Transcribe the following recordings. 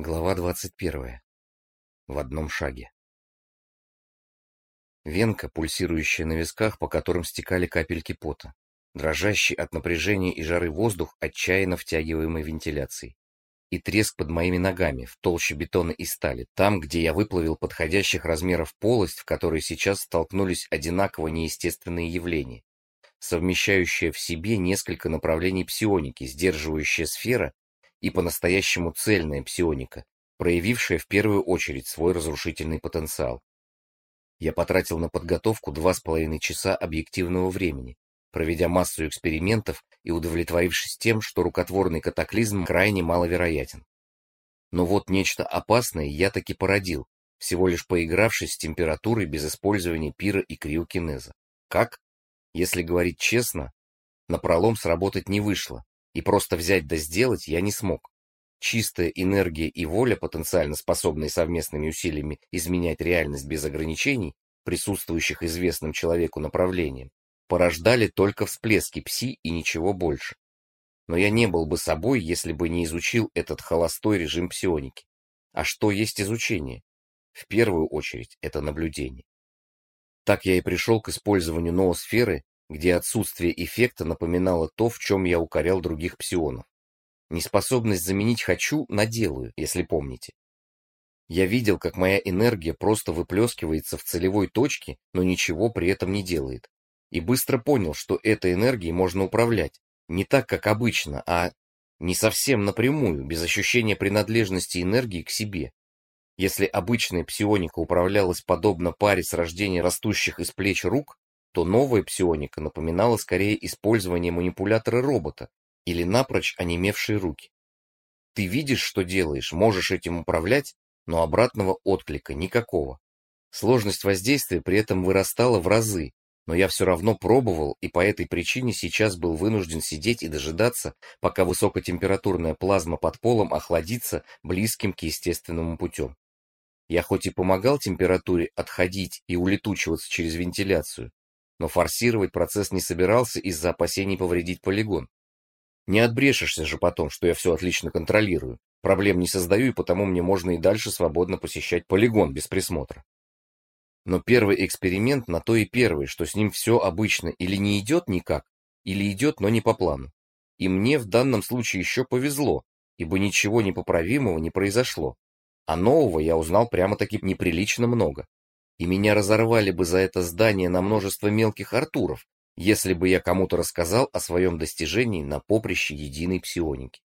Глава 21. В одном шаге. Венка, пульсирующая на висках, по которым стекали капельки пота. Дрожащий от напряжения и жары воздух, отчаянно втягиваемый вентиляцией. И треск под моими ногами, в толще бетона и стали, там, где я выплавил подходящих размеров полость, в которой сейчас столкнулись одинаково неестественные явления, совмещающая в себе несколько направлений псионики, сдерживающая сфера и по-настоящему цельная псионика, проявившая в первую очередь свой разрушительный потенциал. Я потратил на подготовку два с половиной часа объективного времени, проведя массу экспериментов и удовлетворившись тем, что рукотворный катаклизм крайне маловероятен. Но вот нечто опасное я таки породил, всего лишь поигравшись с температурой без использования пира и криокинеза. Как? Если говорить честно, напролом сработать не вышло, и просто взять да сделать я не смог. Чистая энергия и воля, потенциально способные совместными усилиями изменять реальность без ограничений, присутствующих известным человеку направлением, порождали только всплески пси и ничего больше. Но я не был бы собой, если бы не изучил этот холостой режим псионики. А что есть изучение? В первую очередь это наблюдение. Так я и пришел к использованию ноосферы где отсутствие эффекта напоминало то, в чем я укорял других псионов. Неспособность заменить «хочу» на «делаю», если помните. Я видел, как моя энергия просто выплескивается в целевой точке, но ничего при этом не делает. И быстро понял, что этой энергией можно управлять. Не так, как обычно, а не совсем напрямую, без ощущения принадлежности энергии к себе. Если обычная псионика управлялась подобно паре с рождения растущих из плеч рук, то новая псионика напоминала скорее использование манипулятора робота или напрочь онемевшие руки. Ты видишь, что делаешь, можешь этим управлять, но обратного отклика никакого. Сложность воздействия при этом вырастала в разы, но я все равно пробовал и по этой причине сейчас был вынужден сидеть и дожидаться, пока высокотемпературная плазма под полом охладится близким к естественному путем. Я хоть и помогал температуре отходить и улетучиваться через вентиляцию, но форсировать процесс не собирался из-за опасений повредить полигон. Не отбрешешься же потом, что я все отлично контролирую. Проблем не создаю, и потому мне можно и дальше свободно посещать полигон без присмотра. Но первый эксперимент на то и первый, что с ним все обычно или не идет никак, или идет, но не по плану. И мне в данном случае еще повезло, ибо ничего непоправимого не произошло. А нового я узнал прямо-таки неприлично много и меня разорвали бы за это здание на множество мелких Артуров, если бы я кому-то рассказал о своем достижении на поприще единой псионики.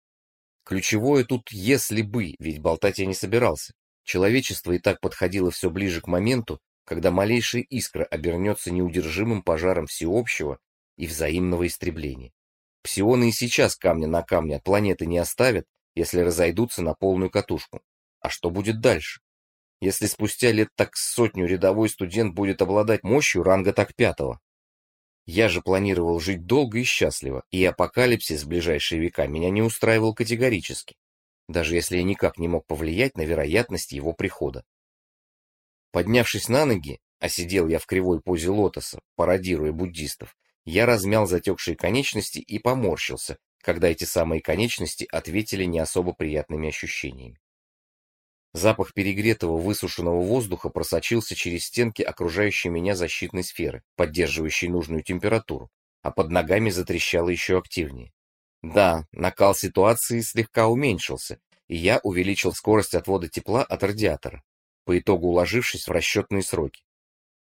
Ключевое тут «если бы», ведь болтать я не собирался. Человечество и так подходило все ближе к моменту, когда малейшая искра обернется неудержимым пожаром всеобщего и взаимного истребления. Псионы и сейчас камня на камне от планеты не оставят, если разойдутся на полную катушку. А что будет дальше? Если спустя лет так сотню рядовой студент будет обладать мощью ранга так пятого. Я же планировал жить долго и счастливо, и апокалипсис в ближайшие века меня не устраивал категорически, даже если я никак не мог повлиять на вероятность его прихода. Поднявшись на ноги, а сидел я в кривой позе лотоса, пародируя буддистов, я размял затекшие конечности и поморщился, когда эти самые конечности ответили не особо приятными ощущениями. Запах перегретого высушенного воздуха просочился через стенки окружающей меня защитной сферы, поддерживающей нужную температуру, а под ногами затрещало еще активнее. Да, накал ситуации слегка уменьшился, и я увеличил скорость отвода тепла от радиатора, по итогу уложившись в расчетные сроки.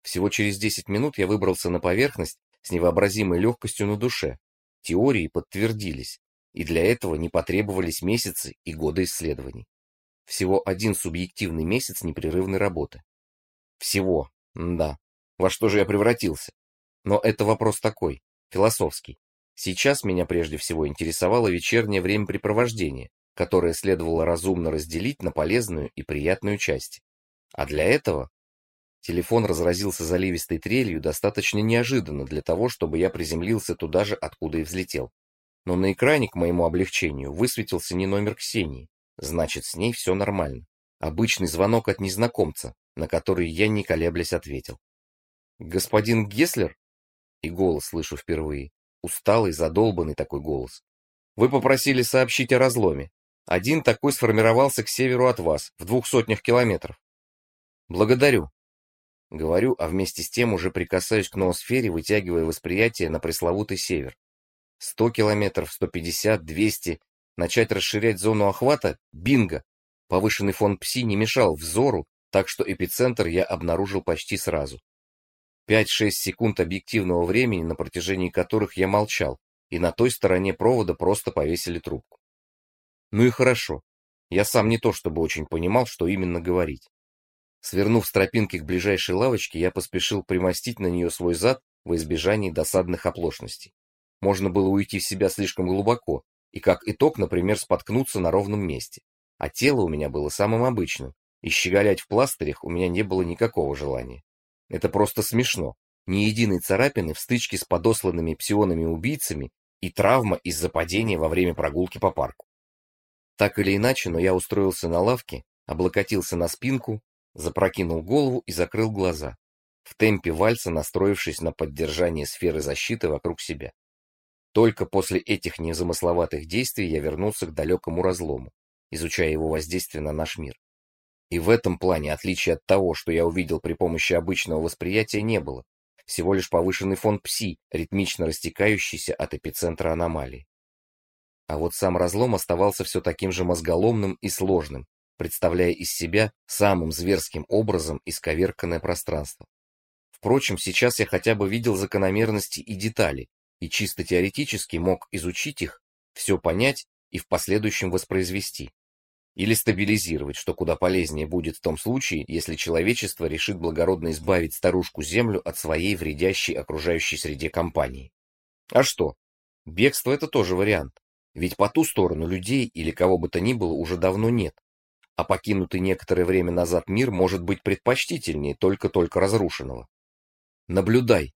Всего через 10 минут я выбрался на поверхность с невообразимой легкостью на душе. Теории подтвердились, и для этого не потребовались месяцы и годы исследований. Всего один субъективный месяц непрерывной работы. Всего, да. Во что же я превратился? Но это вопрос такой, философский. Сейчас меня прежде всего интересовало вечернее времяпрепровождение, которое следовало разумно разделить на полезную и приятную части. А для этого телефон разразился заливистой трелью достаточно неожиданно для того, чтобы я приземлился туда же, откуда и взлетел. Но на экране, к моему облегчению, высветился не номер Ксении, Значит, с ней все нормально. Обычный звонок от незнакомца, на который я не колеблясь ответил. «Господин Геслер?» И голос слышу впервые. Усталый, задолбанный такой голос. «Вы попросили сообщить о разломе. Один такой сформировался к северу от вас, в двух сотнях километров. Благодарю. Говорю, а вместе с тем уже прикасаюсь к ноосфере, вытягивая восприятие на пресловутый север. Сто километров, сто пятьдесят, двести. Начать расширять зону охвата — бинго. Повышенный фон ПСИ не мешал взору, так что эпицентр я обнаружил почти сразу. 5-6 секунд объективного времени, на протяжении которых я молчал, и на той стороне провода просто повесили трубку. Ну и хорошо. Я сам не то чтобы очень понимал, что именно говорить. Свернув с тропинки к ближайшей лавочке, я поспешил примостить на нее свой зад во избежание досадных оплошностей. Можно было уйти в себя слишком глубоко, и как итог, например, споткнуться на ровном месте. А тело у меня было самым обычным, и щеголять в пластырях у меня не было никакого желания. Это просто смешно. Ни единой царапины в стычке с подосланными псионами-убийцами и травма из-за падения во время прогулки по парку. Так или иначе, но я устроился на лавке, облокотился на спинку, запрокинул голову и закрыл глаза, в темпе вальса настроившись на поддержание сферы защиты вокруг себя. Только после этих незамысловатых действий я вернулся к далекому разлому, изучая его воздействие на наш мир. И в этом плане отличия от того, что я увидел при помощи обычного восприятия, не было. Всего лишь повышенный фон ПСИ, ритмично растекающийся от эпицентра аномалии. А вот сам разлом оставался все таким же мозголомным и сложным, представляя из себя самым зверским образом исковерканное пространство. Впрочем, сейчас я хотя бы видел закономерности и детали, и чисто теоретически мог изучить их, все понять и в последующем воспроизвести или стабилизировать, что куда полезнее будет в том случае, если человечество решит благородно избавить старушку Землю от своей вредящей окружающей среде компании. А что? Бегство это тоже вариант. Ведь по ту сторону людей или кого бы то ни было уже давно нет. А покинутый некоторое время назад мир может быть предпочтительнее только-только разрушенного. Наблюдай.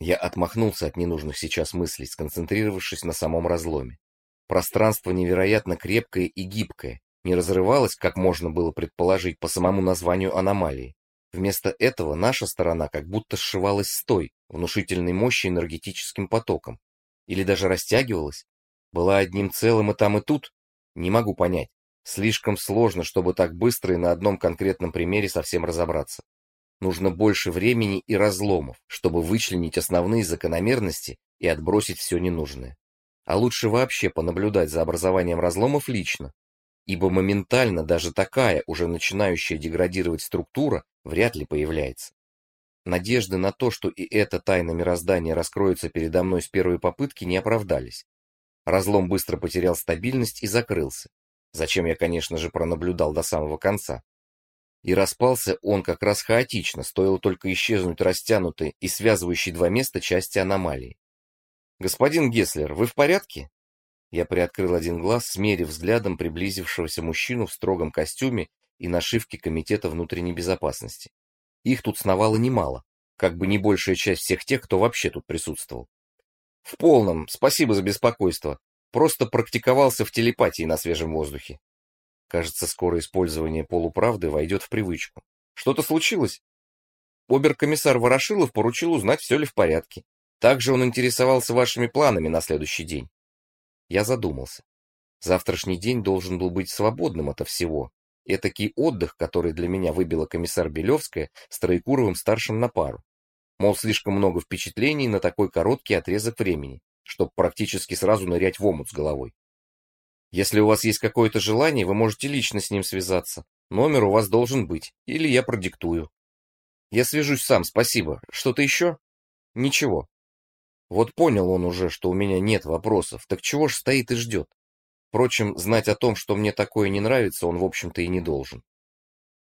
Я отмахнулся от ненужных сейчас мыслей, сконцентрировавшись на самом разломе. Пространство невероятно крепкое и гибкое, не разрывалась, как можно было предположить по самому названию аномалии. Вместо этого наша сторона как будто сшивалась с той, внушительной мощи энергетическим потоком. Или даже растягивалась. Была одним целым и там, и тут? Не могу понять. Слишком сложно, чтобы так быстро и на одном конкретном примере совсем разобраться. Нужно больше времени и разломов, чтобы вычленить основные закономерности и отбросить все ненужное. А лучше вообще понаблюдать за образованием разломов лично, ибо моментально даже такая, уже начинающая деградировать структура, вряд ли появляется. Надежды на то, что и эта тайна мироздания раскроется передо мной с первой попытки, не оправдались. Разлом быстро потерял стабильность и закрылся, зачем я, конечно же, пронаблюдал до самого конца. И распался он как раз хаотично, стоило только исчезнуть растянутой и связывающей два места части аномалии. «Господин Гесслер, вы в порядке?» Я приоткрыл один глаз, смерив взглядом приблизившегося мужчину в строгом костюме и нашивке Комитета внутренней безопасности. Их тут сновало немало, как бы не большая часть всех тех, кто вообще тут присутствовал. В полном, спасибо за беспокойство. Просто практиковался в телепатии на свежем воздухе. Кажется, скоро использование полуправды войдет в привычку. Что-то случилось? Обер-комиссар Ворошилов поручил узнать, все ли в порядке. Также он интересовался вашими планами на следующий день. Я задумался. Завтрашний день должен был быть свободным ото всего. Этакий отдых, который для меня выбила комиссар Белевская с Троекуровым-старшим на пару. Мол, слишком много впечатлений на такой короткий отрезок времени, чтобы практически сразу нырять в омут с головой. Если у вас есть какое-то желание, вы можете лично с ним связаться. Номер у вас должен быть, или я продиктую. Я свяжусь сам, спасибо. Что-то еще? Ничего. Вот понял он уже, что у меня нет вопросов, так чего ж стоит и ждет? Впрочем, знать о том, что мне такое не нравится, он, в общем-то, и не должен.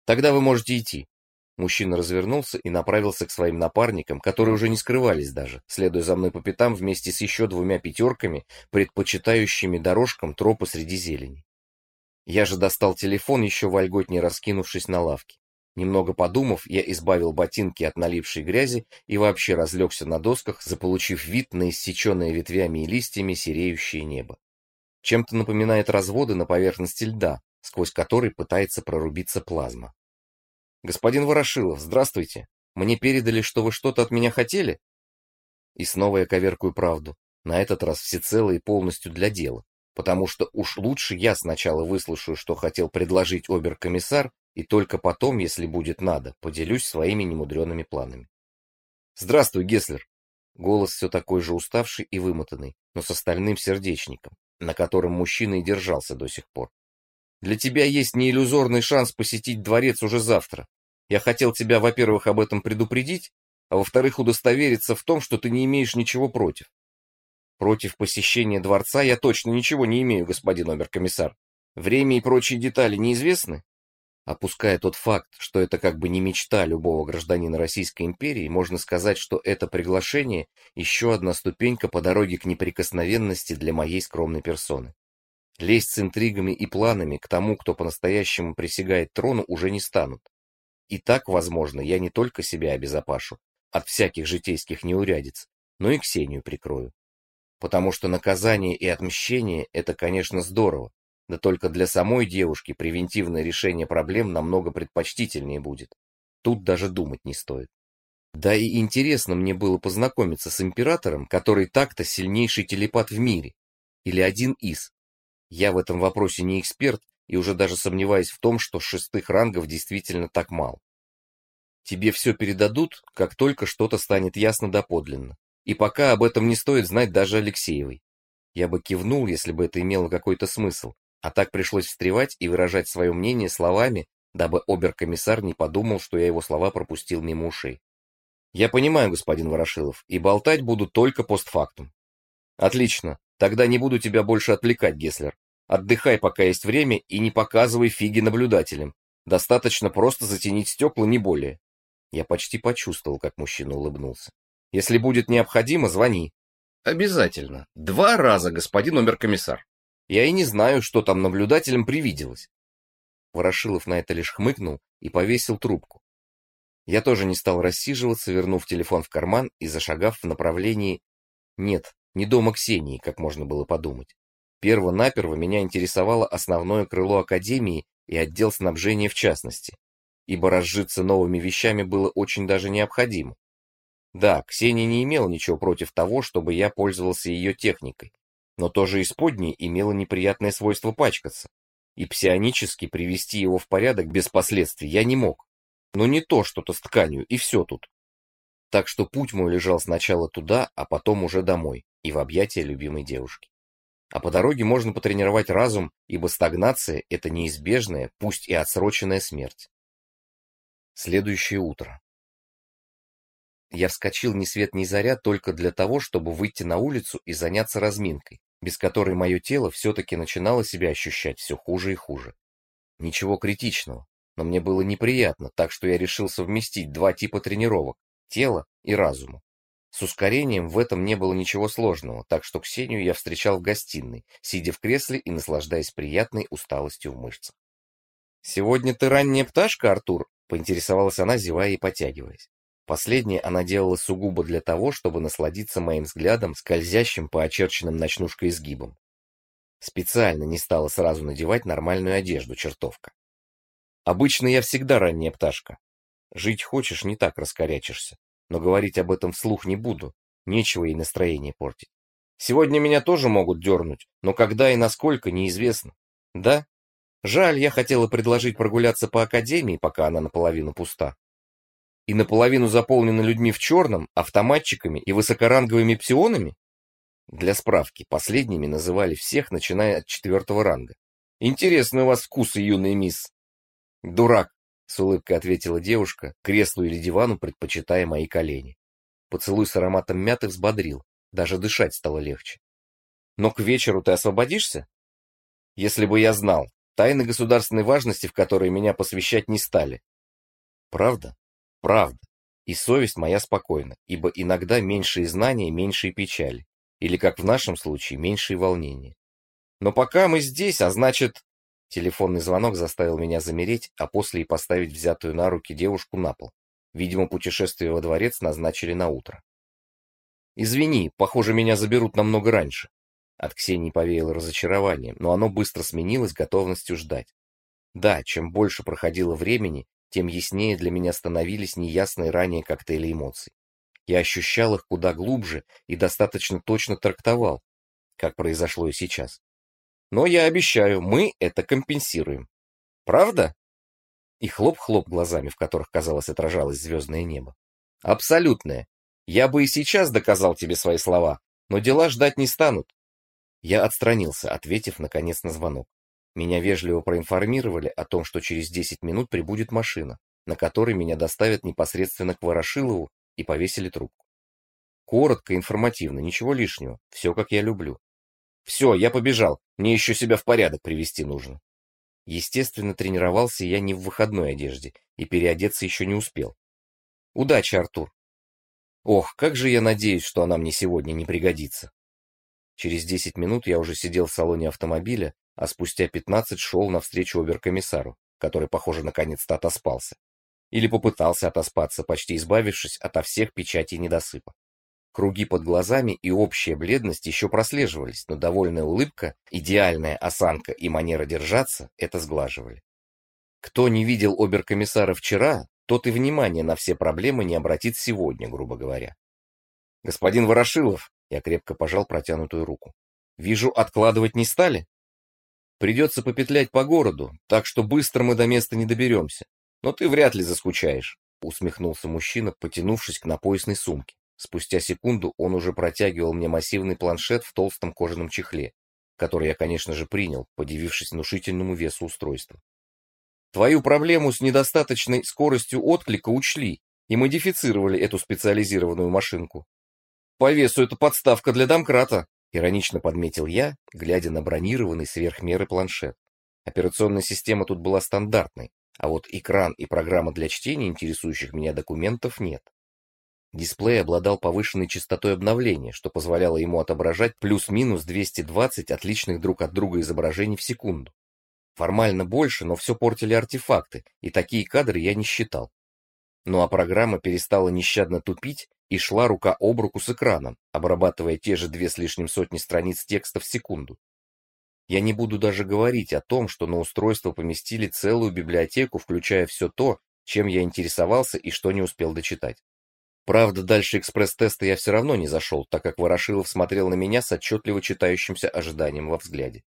Тогда вы можете идти. Мужчина развернулся и направился к своим напарникам, которые уже не скрывались даже, следуя за мной по пятам вместе с еще двумя пятерками, предпочитающими дорожкам тропы среди зелени. Я же достал телефон, еще вольготнее раскинувшись на лавке. Немного подумав, я избавил ботинки от налипшей грязи и вообще разлегся на досках, заполучив вид на иссеченное ветвями и листьями сереющее небо. Чем-то напоминает разводы на поверхности льда, сквозь который пытается прорубиться плазма. «Господин Ворошилов, здравствуйте. Мне передали, что вы что-то от меня хотели?» И снова я коверкую правду, на этот раз всецело и полностью для дела. потому что уж лучше я сначала выслушаю, что хотел предложить обер-комиссар, и только потом, если будет надо, поделюсь своими немудреными планами. «Здравствуй, Геслер!» Голос все такой же уставший и вымотанный, но с остальным сердечником, на котором мужчина и держался до сих пор. «Для тебя есть неиллюзорный шанс посетить дворец уже завтра. Я хотел тебя, во-первых, об этом предупредить, а во-вторых, удостовериться в том, что ты не имеешь ничего против. Против посещения дворца я точно ничего не имею, господин обер-комиссар. Время и прочие детали неизвестны? Опуская тот факт, что это как бы не мечта любого гражданина Российской империи, можно сказать, что это приглашение еще одна ступенька по дороге к неприкосновенности для моей скромной персоны. Лезть с интригами и планами к тому, кто по-настоящему присягает трону, уже не станут. И так, возможно, я не только себя обезопашу от всяких житейских неурядиц, но и Ксению прикрою. Потому что наказание и отмщение – это, конечно, здорово, да только для самой девушки превентивное решение проблем намного предпочтительнее будет. Тут даже думать не стоит. Да и интересно мне было познакомиться с императором, который так-то сильнейший телепат в мире. Или один из. Я в этом вопросе не эксперт и уже даже сомневаюсь в том, что шестых рангов действительно так мало. Тебе все передадут, как только что-то станет ясно доподлинно. И пока об этом не стоит знать даже Алексеевой. Я бы кивнул, если бы это имело какой-то смысл, а так пришлось встревать и выражать свое мнение словами, дабы обер-комиссар не подумал, что я его слова пропустил мимо ушей. Я понимаю, господин Ворошилов, и болтать буду только постфактум. Отлично, тогда не буду тебя больше отвлекать, Геслер. Отдыхай, пока есть время, и не показывай фиги наблюдателям. Достаточно просто затенить стекла, не более. Я почти почувствовал, как мужчина улыбнулся. Если будет необходимо, звони. Обязательно. Два раза, господин обер-комиссар. Я и не знаю, что там наблюдателям привиделось. Ворошилов на это лишь хмыкнул и повесил трубку. Я тоже не стал рассиживаться, вернув телефон в карман и зашагав в направлении... Нет, не дома Ксении, как можно было подумать. Перво-наперво меня интересовало основное крыло Академии и отдел снабжения в частности, ибо разжиться новыми вещами было очень даже необходимо. Да, Ксения не имела ничего против того, чтобы я пользовался ее техникой, но тоже исподнее имело неприятное свойство пачкаться, и псионически привести его в порядок без последствий я не мог. Но не то что-то с тканью, и все тут. Так что путь мой лежал сначала туда, а потом уже домой, и в объятия любимой девушки. А по дороге можно потренировать разум, ибо стагнация – это неизбежная, пусть и отсроченная смерть. Следующее утро. Я вскочил ни свет ни заря только для того, чтобы выйти на улицу и заняться разминкой, без которой мое тело все-таки начинало себя ощущать все хуже и хуже. Ничего критичного, но мне было неприятно, так что я решил совместить два типа тренировок – тело и разума. С ускорением в этом не было ничего сложного, так что Ксению я встречал в гостиной, сидя в кресле и наслаждаясь приятной усталостью в мышцах. «Сегодня ты ранняя пташка, Артур?» – поинтересовалась она, зевая и потягиваясь. Последнее она делала сугубо для того, чтобы насладиться моим взглядом, скользящим по очерченным ночнушкой изгибам. Специально не стала сразу надевать нормальную одежду, чертовка. Обычно я всегда ранняя пташка. Жить хочешь, не так раскорячишься. Но говорить об этом вслух не буду. Нечего ей настроение портить. Сегодня меня тоже могут дернуть, но когда и насколько, неизвестно. Да? Жаль, я хотела предложить прогуляться по академии, пока она наполовину пуста и наполовину заполнена людьми в черном, автоматчиками и высокоранговыми псионами? Для справки, последними называли всех, начиная от четвертого ранга. Интересный у вас вкус, юная мисс. Дурак, с улыбкой ответила девушка, креслу или дивану предпочитая мои колени. Поцелуй с ароматом мяты взбодрил, даже дышать стало легче. Но к вечеру ты освободишься? Если бы я знал, тайны государственной важности, в которые меня посвящать не стали. Правда? Правда. И совесть моя спокойна, ибо иногда меньшие знания, меньшие печали. Или, как в нашем случае, меньшие волнения. Но пока мы здесь, а значит... Телефонный звонок заставил меня замереть, а после и поставить взятую на руки девушку на пол. Видимо, путешествие во дворец назначили на утро. «Извини, похоже, меня заберут намного раньше». От Ксении повеяло разочарование, но оно быстро сменилось готовностью ждать. Да, чем больше проходило времени, тем яснее для меня становились неясные ранее коктейли эмоций. Я ощущал их куда глубже и достаточно точно трактовал, как произошло и сейчас. Но я обещаю, мы это компенсируем. Правда? И хлоп-хлоп глазами, в которых, казалось, отражалось звездное небо. Абсолютное. Я бы и сейчас доказал тебе свои слова, но дела ждать не станут. Я отстранился, ответив, наконец, на звонок. Меня вежливо проинформировали о том, что через 10 минут прибудет машина, на которой меня доставят непосредственно к Ворошилову и повесили трубку. Коротко, информативно, ничего лишнего, все как я люблю. Все, я побежал, мне еще себя в порядок привести нужно. Естественно, тренировался я не в выходной одежде и переодеться еще не успел. Удачи, Артур. Ох, как же я надеюсь, что она мне сегодня не пригодится. Через 10 минут я уже сидел в салоне автомобиля, а спустя 15 шел навстречу оберкомиссару, который, похоже, наконец-то отоспался. Или попытался отоспаться, почти избавившись ото всех печатей недосыпа. Круги под глазами и общая бледность еще прослеживались, но довольная улыбка, идеальная осанка и манера держаться это сглаживали. Кто не видел оберкомиссара вчера, тот и внимание на все проблемы не обратит сегодня, грубо говоря. Господин Ворошилов, я крепко пожал протянутую руку. Вижу, откладывать не стали? Придется попетлять по городу, так что быстро мы до места не доберемся. Но ты вряд ли заскучаешь, усмехнулся мужчина, потянувшись к напоясной сумке. Спустя секунду он уже протягивал мне массивный планшет в толстом кожаном чехле, который я, конечно же, принял, подивившись внушительному весу устройства. Твою проблему с недостаточной скоростью отклика учли и модифицировали эту специализированную машинку. По весу это подставка для домкрата, иронично подметил я, глядя на бронированный сверх меры планшет. Операционная система тут была стандартной, а вот экран и программа для чтения интересующих меня документов нет. Дисплей обладал повышенной частотой обновления, что позволяло ему отображать плюс-минус 220 отличных друг от друга изображений в секунду. Формально больше, но все портили артефакты, и такие кадры я не считал. Ну а программа перестала нещадно тупить и шла рука об руку с экраном, обрабатывая те же две с лишним сотни страниц текста в секунду. Я не буду даже говорить о том, что на устройство поместили целую библиотеку, включая все то, чем я интересовался и что не успел дочитать. Правда, дальше экспресс-теста я все равно не зашел, так как Ворошилов смотрел на меня с отчетливо читающимся ожиданием во взгляде.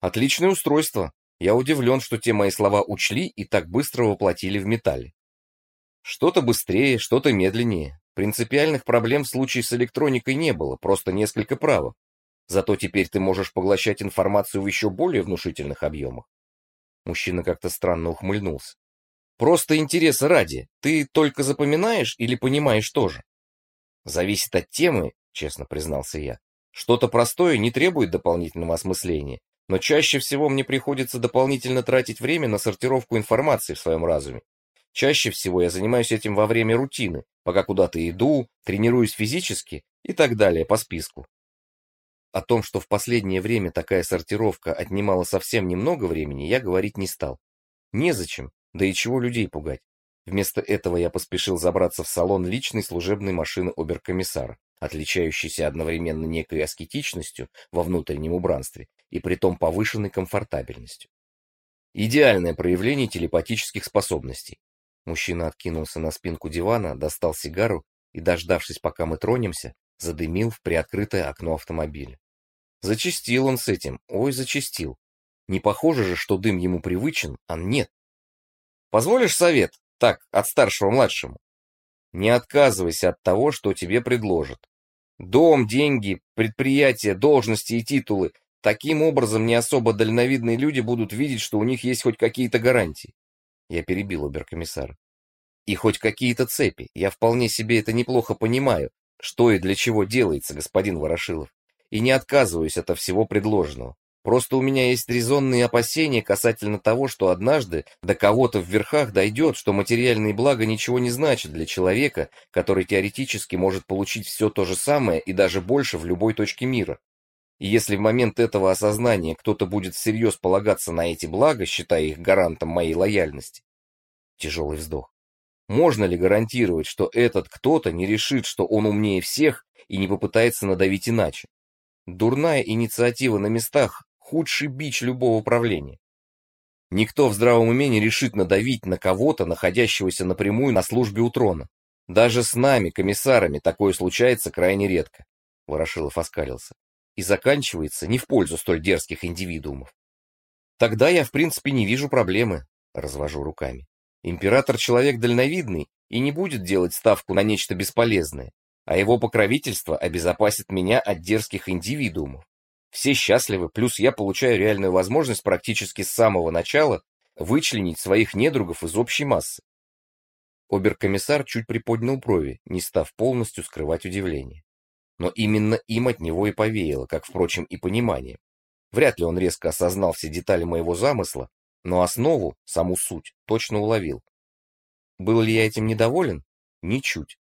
Отличное устройство. Я удивлен, что те мои слова учли и так быстро воплотили в металле. Что-то быстрее, что-то медленнее. Принципиальных проблем в случае с электроникой не было, просто несколько правок. Зато теперь ты можешь поглощать информацию в еще более внушительных объемах. Мужчина как-то странно ухмыльнулся. Просто интереса ради. Ты только запоминаешь или понимаешь тоже? Зависит от темы, честно признался я. Что-то простое не требует дополнительного осмысления, но чаще всего мне приходится дополнительно тратить время на сортировку информации в своем разуме. Чаще всего я занимаюсь этим во время рутины, пока куда-то иду, тренируюсь физически и так далее по списку. О том, что в последнее время такая сортировка отнимала совсем немного времени, я говорить не стал. Незачем, да и чего людей пугать? Вместо этого я поспешил забраться в салон личной служебной машины оберкомиссара, отличающейся одновременно некой аскетичностью во внутреннем убранстве и притом повышенной комфортабельностью. Идеальное проявление телепатических способностей. Мужчина откинулся на спинку дивана, достал сигару и, дождавшись, пока мы тронемся, задымил в приоткрытое окно автомобиля. Зачистил он с этим, ой, зачистил. Не похоже же, что дым ему привычен, а нет. Позволишь совет? Так, от старшего младшему. Не отказывайся от того, что тебе предложат. Дом, деньги, предприятия, должности и титулы. Таким образом, не особо дальновидные люди будут видеть, что у них есть хоть какие-то гарантии. Я перебил оберкомиссара. И хоть какие-то цепи. Я вполне себе это неплохо понимаю, что и для чего делается, господин Ворошилов. И не отказываюсь от всего предложенного. Просто у меня есть резонные опасения касательно того, что однажды до кого-то в верхах дойдет, что материальные блага ничего не значат для человека, который теоретически может получить все то же самое и даже больше в любой точке мира. И если в момент этого осознания кто-то будет всерьез полагаться на эти блага, считая их гарантом моей лояльности. Тяжелый вздох. Можно ли гарантировать, что этот кто-то не решит, что он умнее всех и не попытается надавить иначе? Дурная инициатива на местах худший бич любого правления. Никто в здравом уме не решит надавить на кого-то, находящегося напрямую на службе у трона. Даже с нами, комиссарами, такое случается крайне редко. Ворошилов оскалился. и заканчивается не в пользу столь дерзких индивидуумов. Тогда я, в принципе, не вижу проблемы, развожу руками. Император человек дальновидный и не будет делать ставку на нечто бесполезное, а его покровительство обезопасит меня от дерзких индивидуумов. Все счастливы, плюс я получаю реальную возможность практически с самого начала вычленить своих недругов из общей массы. Оберкомиссар чуть приподнял брови, не став полностью скрывать удивление. Но именно им от него и повеяло, как, впрочем, и понимание. Вряд ли он резко осознал все детали моего замысла, но основу, саму суть, точно уловил. Был ли я этим недоволен? Ничуть.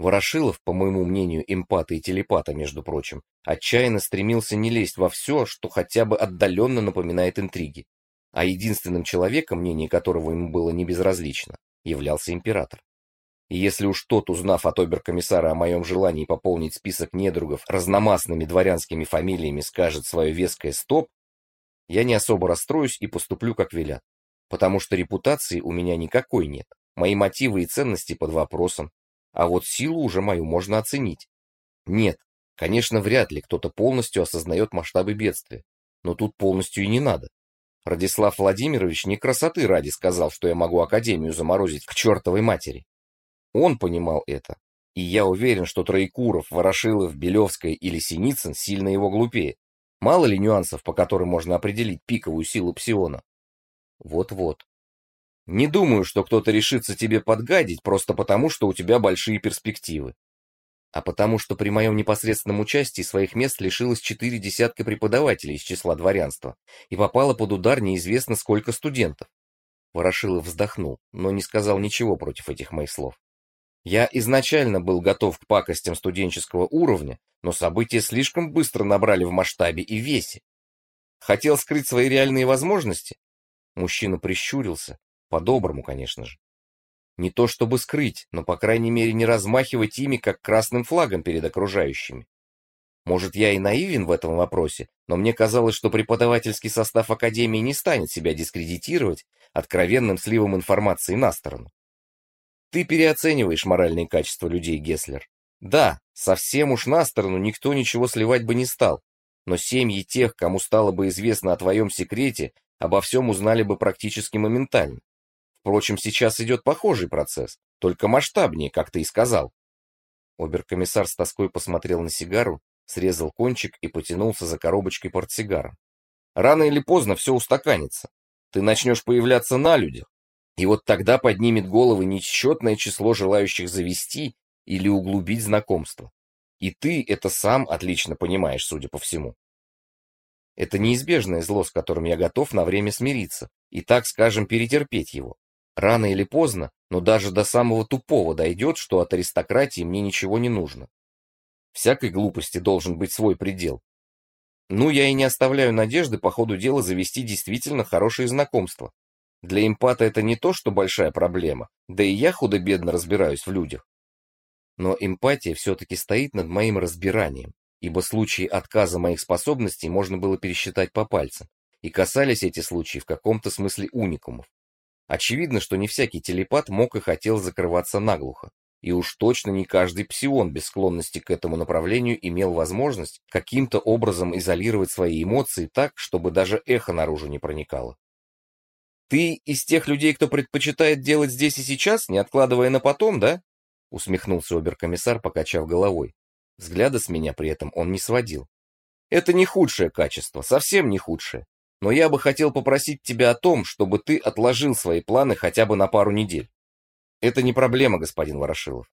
Ворошилов, по моему мнению, эмпата и телепата, между прочим, отчаянно стремился не лезть во все, что хотя бы отдаленно напоминает интриги. А единственным человеком, мнение которого ему было не безразлично, являлся император. И если уж тот, узнав от оберкомиссара о моем желании пополнить список недругов разномастными дворянскими фамилиями, скажет свое веское «стоп», я не особо расстроюсь и поступлю как велят. Потому что репутации у меня никакой нет. Мои мотивы и ценности под вопросом. А вот силу уже мою можно оценить. Нет, конечно, вряд ли кто-то полностью осознает масштабы бедствия. Но тут полностью и не надо. Радислав Владимирович не красоты ради сказал, что я могу Академию заморозить к чертовой матери. Он понимал это. И я уверен, что Троекуров, Ворошилов, Белевская или Синицын сильно его глупее. Мало ли нюансов, по которым можно определить пиковую силу псиона. Вот-вот. Не думаю, что кто-то решится тебе подгадить просто потому, что у тебя большие перспективы а потому что при моем непосредственном участии своих мест лишилось четыре десятка преподавателей из числа дворянства, и попало под удар неизвестно сколько студентов. Ворошилов вздохнул, но не сказал ничего против этих моих слов. Я изначально был готов к пакостям студенческого уровня, но события слишком быстро набрали в масштабе и весе. Хотел скрыть свои реальные возможности? Мужчина прищурился, по-доброму, конечно же. Не то чтобы скрыть, но, по крайней мере, не размахивать ими, как красным флагом перед окружающими. Может, я и наивен в этом вопросе, но мне казалось, что преподавательский состав Академии не станет себя дискредитировать откровенным сливом информации на сторону. Ты переоцениваешь моральные качества людей, Гесслер. Да, совсем уж на сторону никто ничего сливать бы не стал, но семьи тех, кому стало бы известно о твоем секрете, обо всем узнали бы практически моментально. Впрочем, сейчас идет похожий процесс, только масштабнее, как ты и сказал. Оберкомиссар с тоской посмотрел на сигару, срезал кончик и потянулся за коробочкой портсигара. Рано или поздно все устаканится. Ты начнешь появляться на людях, и вот тогда поднимет головы несчетное число желающих завести или углубить знакомство. И ты это сам отлично понимаешь, судя по всему. Это неизбежное зло, с которым я готов на время смириться, и так, скажем, перетерпеть его. Рано или поздно, но даже до самого тупого дойдет, что от аристократии мне ничего не нужно. Всякой глупости должен быть свой предел. Ну, я и не оставляю надежды по ходу дела завести действительно хорошие знакомства. Для эмпата это не то, что большая проблема, да и я худо-бедно разбираюсь в людях. Но эмпатия все-таки стоит над моим разбиранием, ибо случаи отказа моих способностей можно было пересчитать по пальцам, и касались эти случаи в каком-то смысле уникумов. Очевидно, что не всякий телепат мог и хотел закрываться наглухо. И уж точно не каждый псион без склонности к этому направлению имел возможность каким-то образом изолировать свои эмоции так, чтобы даже эхо наружу не проникало. «Ты из тех людей, кто предпочитает делать здесь и сейчас, не откладывая на потом, да?» усмехнулся оберкомиссар, покачав головой. Взгляда с меня при этом он не сводил. «Это не худшее качество, совсем не худшее но я бы хотел попросить тебя о том, чтобы ты отложил свои планы хотя бы на пару недель. Это не проблема, господин Ворошилов.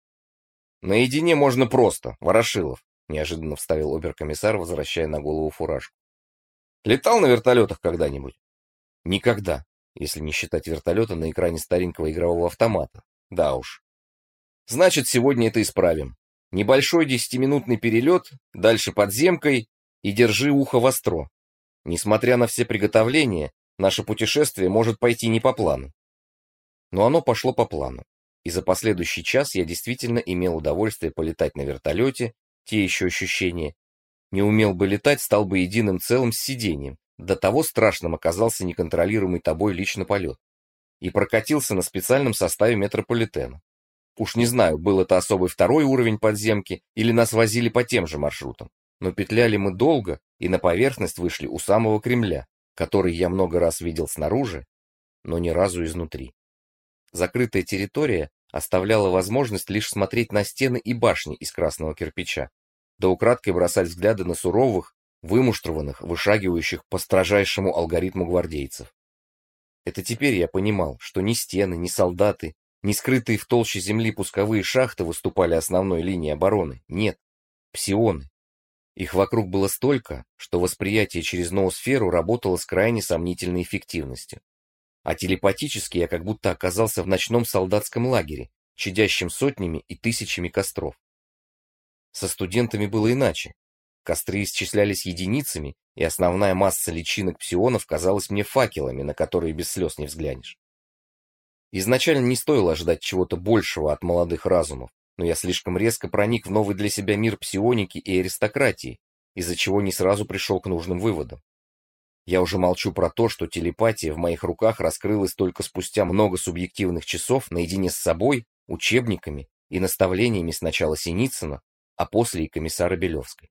Наедине можно просто, Ворошилов, неожиданно вставил оберкомиссар, возвращая на голову фуражку. Летал на вертолетах когда-нибудь? Никогда, если не считать вертолета на экране старенького игрового автомата. Да уж. Значит, сегодня это исправим. Небольшой десятиминутный перелет, дальше подземкой и держи ухо востро. Несмотря на все приготовления, наше путешествие может пойти не по плану. Но оно пошло по плану, и за последующий час я действительно имел удовольствие полетать на вертолете, те еще ощущения. Не умел бы летать, стал бы единым целым с сидением, до того страшным оказался неконтролируемый тобой лично полет. И прокатился на специальном составе метрополитена. Уж не знаю, был это особый второй уровень подземки, или нас возили по тем же маршрутам. Но петляли мы долго и на поверхность вышли у самого Кремля, который я много раз видел снаружи, но ни разу изнутри. Закрытая территория оставляла возможность лишь смотреть на стены и башни из красного кирпича, да украдкой бросать взгляды на суровых, вымуштрованных, вышагивающих по строжайшему алгоритму гвардейцев. Это теперь я понимал, что ни стены, ни солдаты, ни скрытые в толще земли пусковые шахты выступали основной линией обороны. Нет, псионы. Их вокруг было столько, что восприятие через ноосферу работало с крайне сомнительной эффективностью. А телепатически я как будто оказался в ночном солдатском лагере, чадящем сотнями и тысячами костров. Со студентами было иначе. Костры исчислялись единицами, и основная масса личинок псионов казалась мне факелами, на которые без слез не взглянешь. Изначально не стоило ожидать чего-то большего от молодых разумов, но я слишком резко проник в новый для себя мир псионики и аристократии, из-за чего не сразу пришел к нужным выводам. Я уже молчу про то, что телепатия в моих руках раскрылась только спустя много субъективных часов наедине с собой, учебниками и наставлениями сначала Синицына, а после и комиссара Белевской.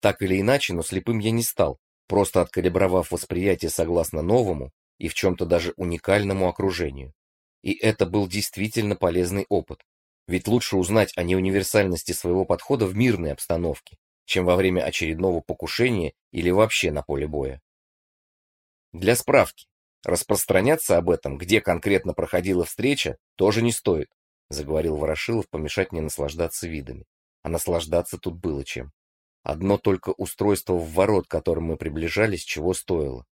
Так или иначе, но слепым я не стал, просто откалибровав восприятие согласно новому и в чем-то даже уникальному окружению. И это был действительно полезный опыт, ведь лучше узнать о неуниверсальности своего подхода в мирной обстановке, чем во время очередного покушения или вообще на поле боя. Для справки, распространяться об этом, где конкретно проходила встреча, тоже не стоит, заговорил Ворошилов, помешать мне наслаждаться видами. А наслаждаться тут было чем. Одно только устройство в ворот, к которым мы приближались, чего стоило.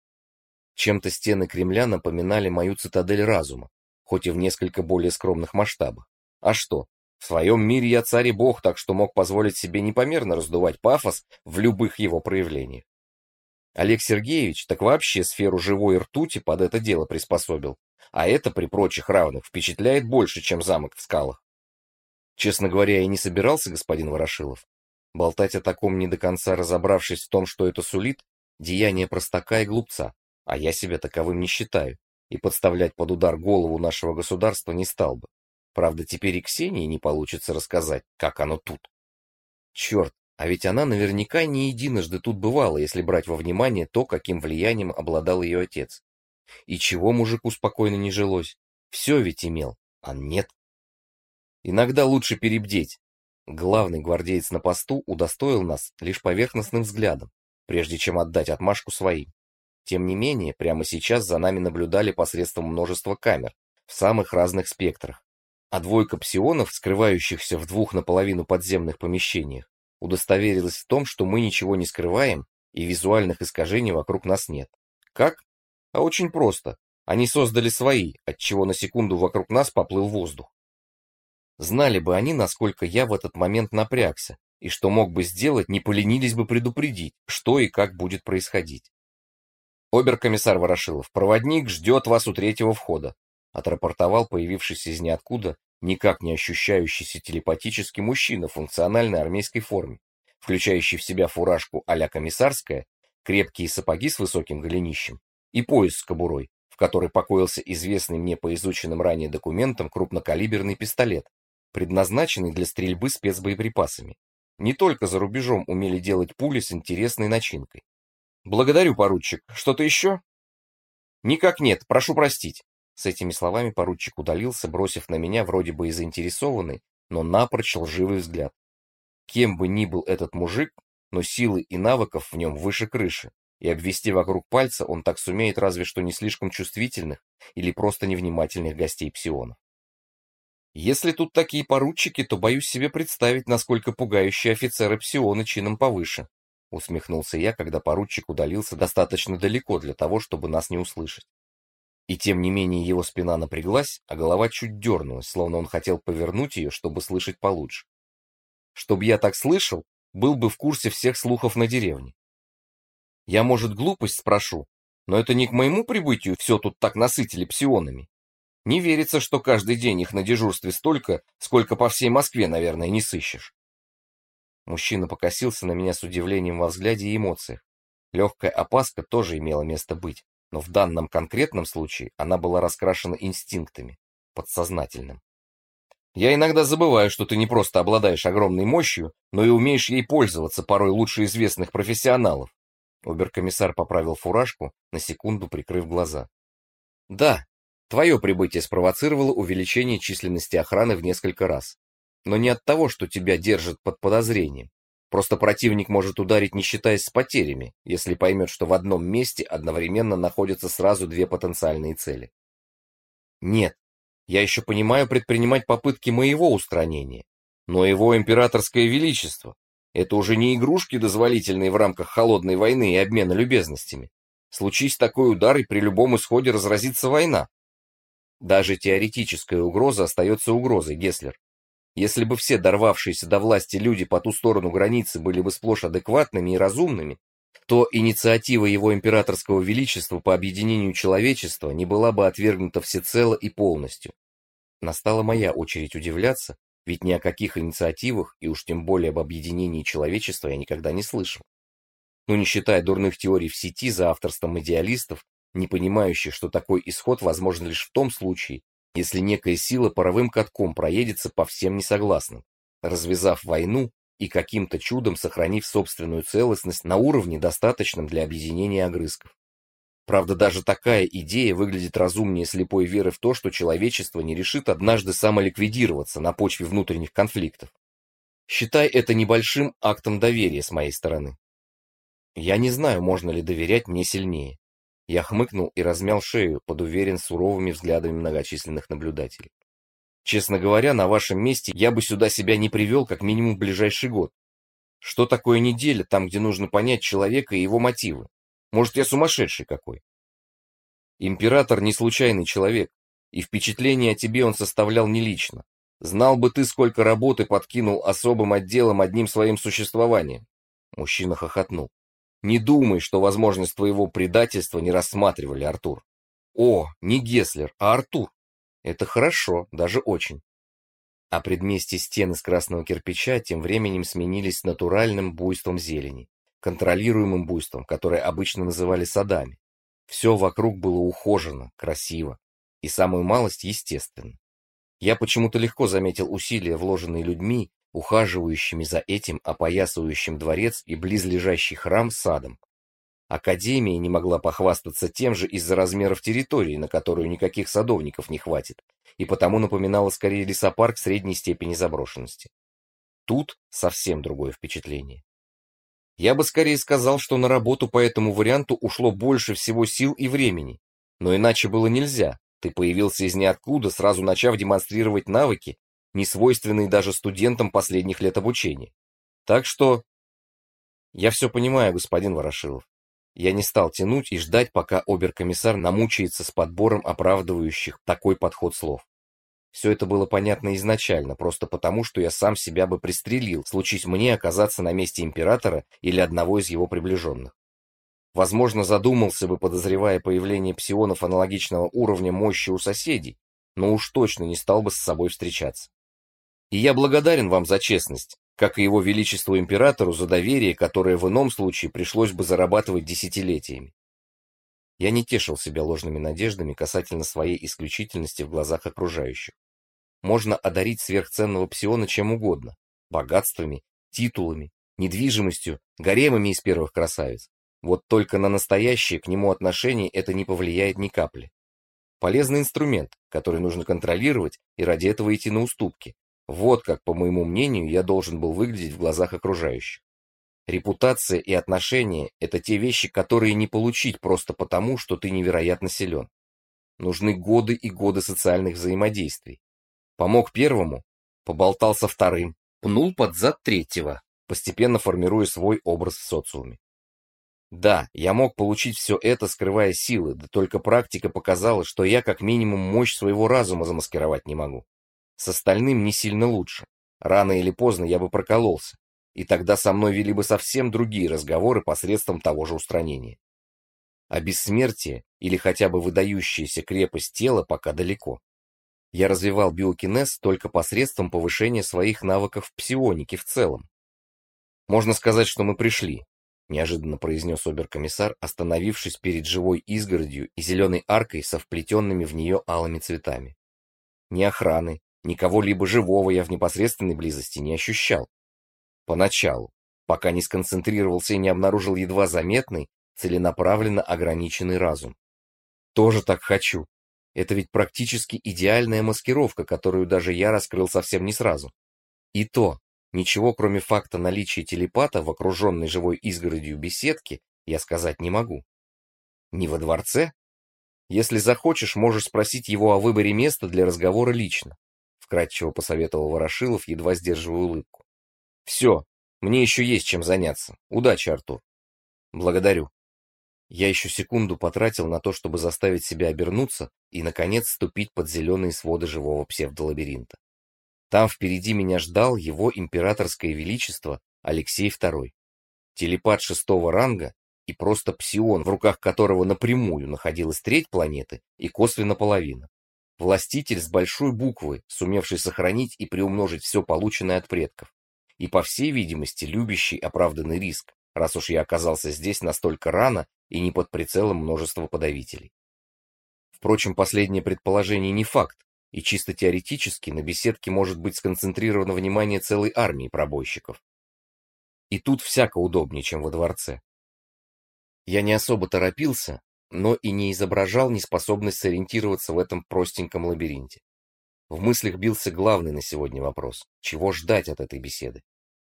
Чем-то стены Кремля напоминали мою цитадель разума, хоть и в несколько более скромных масштабах. А что? В своем мире я царь и бог, так что мог позволить себе непомерно раздувать пафос в любых его проявлениях. Олег Сергеевич так вообще сферу живой ртути под это дело приспособил, а это при прочих равных впечатляет больше, чем замок в скалах. Честно говоря, я не собирался, господин Ворошилов. Болтать о таком не до конца разобравшись в том, что это сулит, деяние простака и глупца, а я себя таковым не считаю, и подставлять под удар голову нашего государства не стал бы. Правда, теперь и Ксении не получится рассказать, как оно тут. Черт, а ведь она наверняка не единожды тут бывала, если брать во внимание то, каким влиянием обладал ее отец. И чего мужику спокойно не жилось? Все ведь имел, а нет. Иногда лучше перебдеть. Главный гвардеец на посту удостоил нас лишь поверхностным взглядом, прежде чем отдать отмашку своим. Тем не менее, прямо сейчас за нами наблюдали посредством множества камер в самых разных спектрах, а двойка псионов, скрывающихся в двух наполовину подземных помещениях, удостоверилась в том, что мы ничего не скрываем и визуальных искажений вокруг нас нет. Как? А очень просто. Они создали свои, отчего на секунду вокруг нас поплыл воздух. Знали бы они, насколько я в этот момент напрягся, и что мог бы сделать, не поленились бы предупредить, что и как будет происходить. Обер-комиссар Ворошилов, проводник ждет вас у третьего входа отрапортовал появившийся из ниоткуда, никак не ощущающийся телепатически мужчина в функциональной армейской форме, включающий в себя фуражку а-ля комиссарская, крепкие сапоги с высоким голенищем и пояс с кобурой, в которой покоился известный мне по изученным ранее документам крупнокалиберный пистолет, предназначенный для стрельбы спецбоеприпасами. Не только за рубежом умели делать пули с интересной начинкой. Благодарю, поручик. Что-то еще? Никак нет, прошу простить. С этими словами поручик удалился, бросив на меня вроде бы и заинтересованный, но напрочь лживый взгляд. Кем бы ни был этот мужик, но силы и навыков в нем выше крыши, и обвести вокруг пальца он так сумеет разве что не слишком чувствительных или просто невнимательных гостей псионов. Если тут такие поручики, то боюсь себе представить, насколько пугающие офицеры псионы чином повыше, усмехнулся я, когда поручик удалился достаточно далеко для того, чтобы нас не услышать. И тем не менее его спина напряглась, а голова чуть дернулась, словно он хотел повернуть ее, чтобы слышать получше. Чтоб я так слышал, был бы в курсе всех слухов на деревне. Я, может, глупость спрошу, но это не к моему прибытию все тут так насытили псионами. Не верится, что каждый день их на дежурстве столько, сколько по всей Москве, наверное, не сыщешь. Мужчина покосился на меня с удивлением во взгляде и эмоциях. Легкая опаска тоже имела место быть но в данном конкретном случае она была раскрашена инстинктами, подсознательным. Я иногда забываю, что ты не просто обладаешь огромной мощью, но и умеешь ей пользоваться, порой лучше известных профессионалов. Оберкомиссар поправил фуражку, на секунду прикрыв глаза. Да, твое прибытие спровоцировало увеличение численности охраны в несколько раз. Но не от того, что тебя держат под подозрением. Просто противник может ударить, не считаясь с потерями, если поймет, что в одном месте одновременно находятся сразу две потенциальные цели. Нет, я еще понимаю предпринимать попытки моего устранения, но его императорское величество — это уже не игрушки, дозволительные в рамках холодной войны и обмена любезностями. Случись такой удар, и при любом исходе разразится война. Даже теоретическая угроза остается угрозой, Геслер. Если бы все дорвавшиеся до власти люди по ту сторону границы были бы сплошь адекватными и разумными, то инициатива его императорского величества по объединению человечества не была бы отвергнута всецело и полностью. Настала моя очередь удивляться, ведь ни о каких инициативах и уж тем более об объединении человечества я никогда не слышал. Но не считая дурных теорий в сети за авторством идеалистов, не понимающих, что такой исход возможен лишь в том случае, если некая сила паровым катком проедется по всем несогласным, развязав войну и каким-то чудом сохранив собственную целостность на уровне, достаточном для объединения огрызков. Правда, даже такая идея выглядит разумнее слепой веры в то, что человечество не решит однажды самоликвидироваться на почве внутренних конфликтов. Считай это небольшим актом доверия с моей стороны. Я не знаю, можно ли доверять мне сильнее. Я хмыкнул и размял шею, под уверен суровыми взглядами многочисленных наблюдателей. Честно говоря, на вашем месте я бы сюда себя не привел как минимум в ближайший год. Что такое неделя, там, где нужно понять человека и его мотивы? Может, я сумасшедший какой? Император не случайный человек, и впечатление о тебе он составлял не лично. Знал бы ты, сколько работы подкинул особым отделом одним своим существованием. Мужчина хохотнул. Не думай, что возможность твоего предательства не рассматривали, Артур. О, не Геслер, а Артур. Это хорошо, даже очень. А предместье стен из красного кирпича тем временем сменились натуральным буйством зелени, контролируемым буйством, которое обычно называли садами. Все вокруг было ухожено, красиво и самую малость естественно. Я почему-то легко заметил усилия, вложенные людьми, ухаживающими за этим опоясывающим дворец и близлежащий храм садом. Академия не могла похвастаться тем же из-за размеров территории, на которую никаких садовников не хватит, и потому напоминала скорее лесопарк средней степени заброшенности. Тут совсем другое впечатление. Я бы скорее сказал, что на работу по этому варианту ушло больше всего сил и времени, но иначе было нельзя. Ты появился из ниоткуда, сразу начав демонстрировать навыки, не свойственные даже студентам последних лет обучения. Так что... Я все понимаю, господин Ворошилов. Я не стал тянуть и ждать, пока оберкомиссар намучается с подбором оправдывающих такой подход слов. Все это было понятно изначально, просто потому, что я сам себя бы пристрелил, случись мне оказаться на месте императора или одного из его приближенных. Возможно, задумался бы, подозревая появление псионов аналогичного уровня мощи у соседей, но уж точно не стал бы с собой встречаться. И я благодарен вам за честность, как и его величеству императору за доверие, которое в ином случае пришлось бы зарабатывать десятилетиями. Я не тешил себя ложными надеждами касательно своей исключительности в глазах окружающих. Можно одарить сверхценного псиона чем угодно – богатствами, титулами, недвижимостью, гаремами из первых красавиц. Вот только на настоящее к нему отношение это не повлияет ни капли. Полезный инструмент, который нужно контролировать и ради этого идти на уступки, вот как, по моему мнению, я должен был выглядеть в глазах окружающих. Репутация и отношения – это те вещи, которые не получить просто потому, что ты невероятно силен. Нужны годы и годы социальных взаимодействий. Помог первому, поболтал со вторым, пнул под зад третьего, постепенно формируя свой образ в социуме. Да, я мог получить все это, скрывая силы, да только практика показала, что я как минимум мощь своего разума замаскировать не могу. С остальным не сильно лучше. Рано или поздно я бы прокололся, и тогда со мной вели бы совсем другие разговоры посредством того же устранения. А бессмертие или хотя бы выдающаяся крепость тела пока далеко. Я развивал биокинез только посредством повышения своих навыков в псионике в целом. Можно сказать, что мы пришли, неожиданно произнес оберкомиссар, остановившись перед живой изгородью и зеленой аркой со вплетенными в нее алыми цветами. Ни охраны, Никого либо живого я в непосредственной близости не ощущал. Поначалу, пока не сконцентрировался и не обнаружил едва заметный, целенаправленно ограниченный разум. Тоже так хочу. Это ведь практически идеальная маскировка, которую даже я раскрыл совсем не сразу. И то, ничего кроме факта наличия телепата в окруженной живой изгородью беседки я сказать не могу. Не во дворце? Если захочешь, можешь спросить его о выборе места для разговора лично, вкратчиво посоветовал Ворошилов, едва сдерживая улыбку. Все, мне еще есть чем заняться. Удачи, Артур. Благодарю. Я еще секунду потратил на то, чтобы заставить себя обернуться и, наконец, ступить под зеленые своды живого псевдолабиринта. Там впереди меня ждал его императорское величество Алексей II. Телепат шестого ранга и просто псион, в руках которого напрямую находилась треть планеты и косвенно половина. Властитель с большой буквы, сумевший сохранить и приумножить все полученное от предков. И, по всей видимости, любящий оправданный риск, раз уж я оказался здесь настолько рано и не под прицелом множества подавителей. Впрочем, последнее предположение не факт, и чисто теоретически на беседке может быть сконцентрировано внимание целой армии пробойщиков. И тут всяко удобнее, чем во дворце. Я не особо торопился, но и не изображал неспособность сориентироваться в этом простеньком лабиринте. В мыслях бился главный на сегодня вопрос – чего ждать от этой беседы?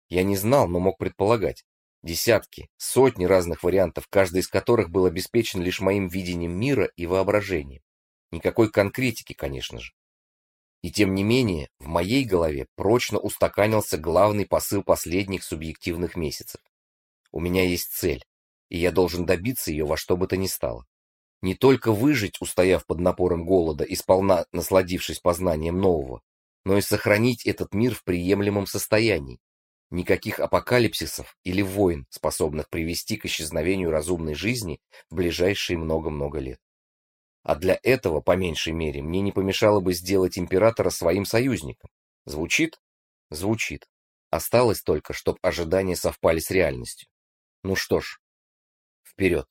Я не знал, но мог предполагать. Десятки, сотни разных вариантов, каждый из которых был обеспечен лишь моим видением мира и воображением. Никакой конкретики, конечно же. И тем не менее, в моей голове прочно устаканился главный посыл последних субъективных месяцев. У меня есть цель, и я должен добиться ее во что бы то ни стало. Не только выжить, устояв под напором голода и сполна насладившись познанием нового, но и сохранить этот мир в приемлемом состоянии. Никаких апокалипсисов или войн, способных привести к исчезновению разумной жизни в ближайшие много-много лет. А для этого, по меньшей мере, мне не помешало бы сделать императора своим союзником. Звучит? Звучит. Осталось только, чтобы ожидания совпали с реальностью. Ну что ж, вперед.